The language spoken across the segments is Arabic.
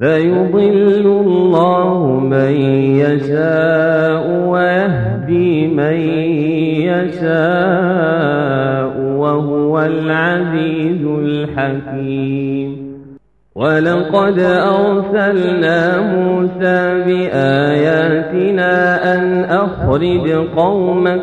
فيضل الله من يشاء ويهدي من يشاء وهو العزيز الحكيم. ولقد أرسلنا موسى بآياتنا أن أخرج قومك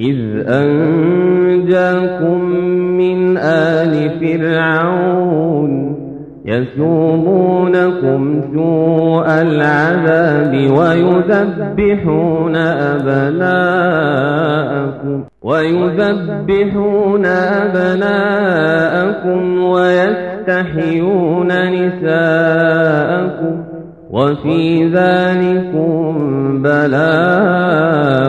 إذ أنجاكم من آل فرعون يسومونكم سوء العذاب ويذبحون أبناءكم ويذبحون أبناءكم ويستحيون نساءكم وفي ذلكم بلاء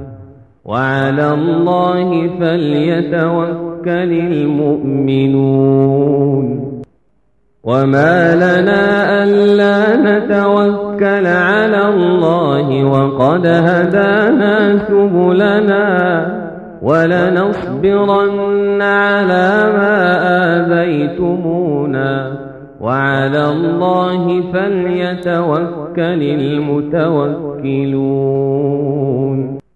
وعلى الله فليتوكل المؤمنون. وما لنا ألا نتوكل على الله وقد هدانا سبلنا ولنصبرن على ما آذيتمونا. وعلى الله فليتوكل المتوكلون.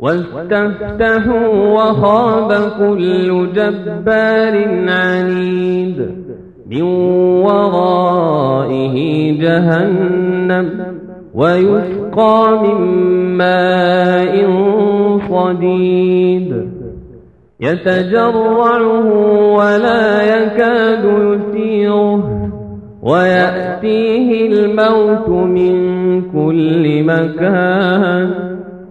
واستفتحوا وخاب كل جبار عنيد من ورائه جهنم ويسقى من ماء صديد يتجرعه ولا يكاد يسيره ويأتيه الموت من كل مكان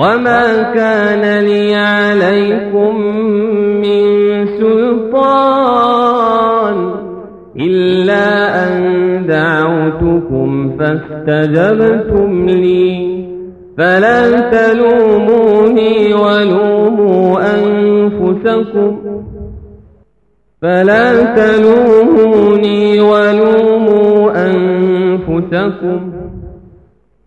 وما كان لي عليكم من سلطان إلا أن دعوتكم فاستجبتم لي فلا تلوموني ولوموا أنفسكم فلا تلوموني ولوموا أنفسكم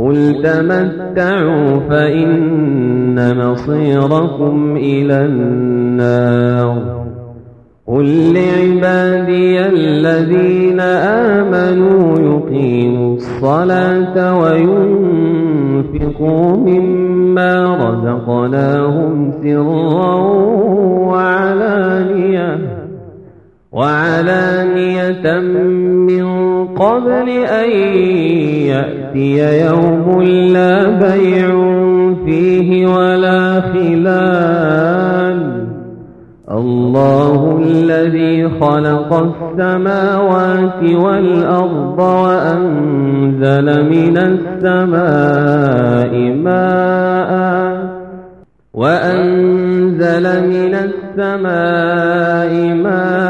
قل تمتعوا فإن مصيركم إلى النار قل لعبادي الذين آمنوا يقيموا الصلاة وينفقوا مما رزقناهم سرا وعلانية وعلانية من قبل أن يأتي يوم لا بيع فيه ولا خلال. الله الذي خلق السماوات والأرض وأنزل من السماء ماء. وأنزل من السماء ماء.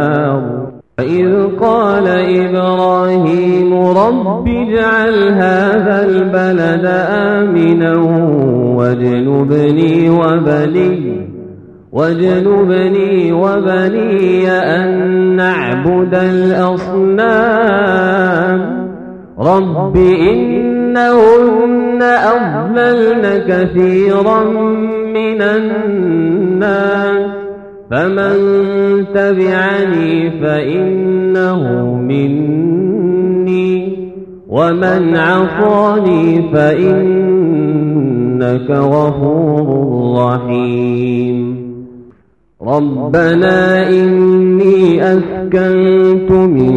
واجنبني وبني واجنبني وبني أن نعبد الأصنام رب إنهن أضللن كثيرا من الناس فمن تبعني فإنه مني ومن عصاني فإنك غفور رحيم. ربنا إني أسكنت من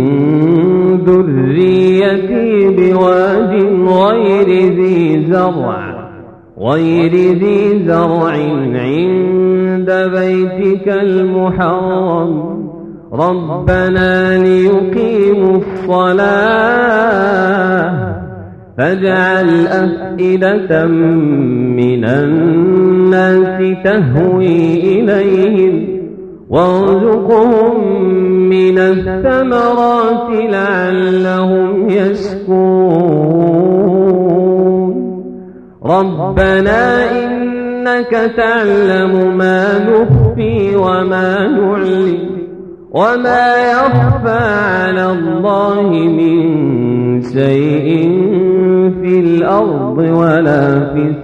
ذريتي بواد غير ذي زرع غير ذي زرع عند بيتك المحرم. ربنا ليقيموا الصلاة فاجعل أفئدة من الناس تهوي إليهم وارزقهم من الثمرات لعلهم يشكون ربنا إنك تعلم ما نخفي وما نعلم وما يخفى على الله من شيء في الأرض ولا في السماء.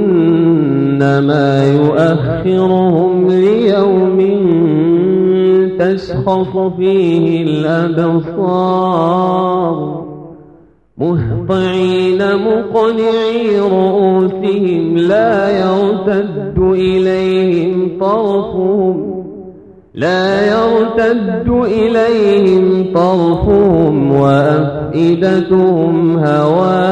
إنما يؤخرهم ليوم تشخص فيه الأبصار. مهطعين مقنعي رؤوسهم لا يرتد إليهم طرفهم. لا يرتد إليهم طرفهم وأفئدتهم هواء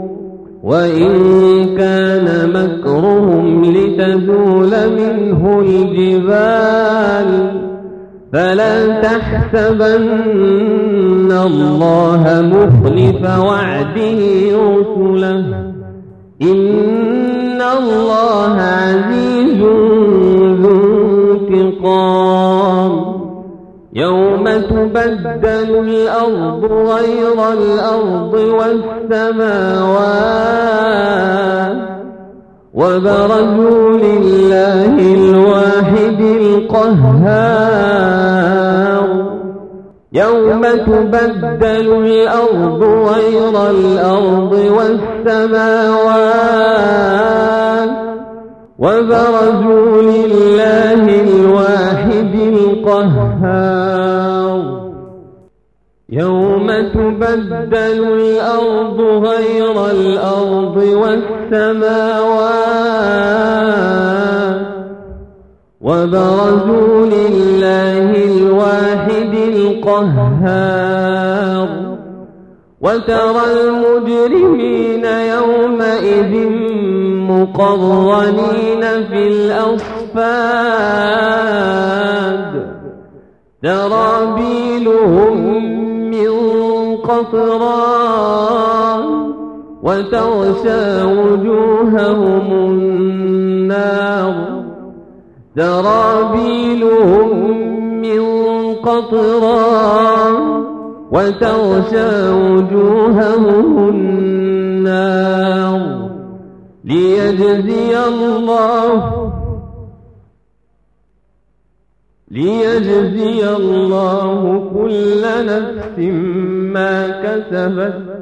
وإن كان مكرهم لتزول منه الجبال فلا تحسبن الله مخلف وعده رسله إن الله يوم تبدل الأرض غير الأرض والسماوات وبرزوا لله الواحد القهار. يوم تبدل الأرض غير الأرض والسماوات وبرزوا لله الواحد القهار. يوم تبدل الأرض غير الأرض والسماوات. وبرزوا لله الواحد القهار. وترى المجرمين يومئذ مقرنين في الأصفاد. ترابيلهم من قطران وتغشى وجوههم النار. سرابيلهم من قطران وتغشى وجوههم النار. ليجزي الله ليجزي الله كل نفس ما كسبت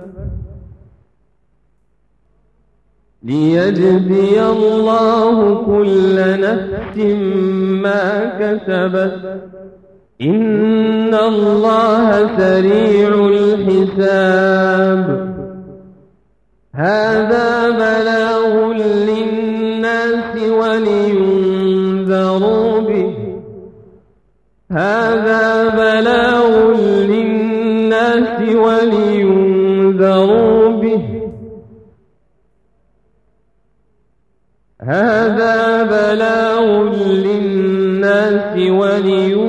ليجزي الله كل نفس ما كسبت إن الله سريع الحساب هذا بلاغ للناس ولينذروا به. هذا بلاغ للناس ولينذروا به. هذا بلاغ للناس ولينذروا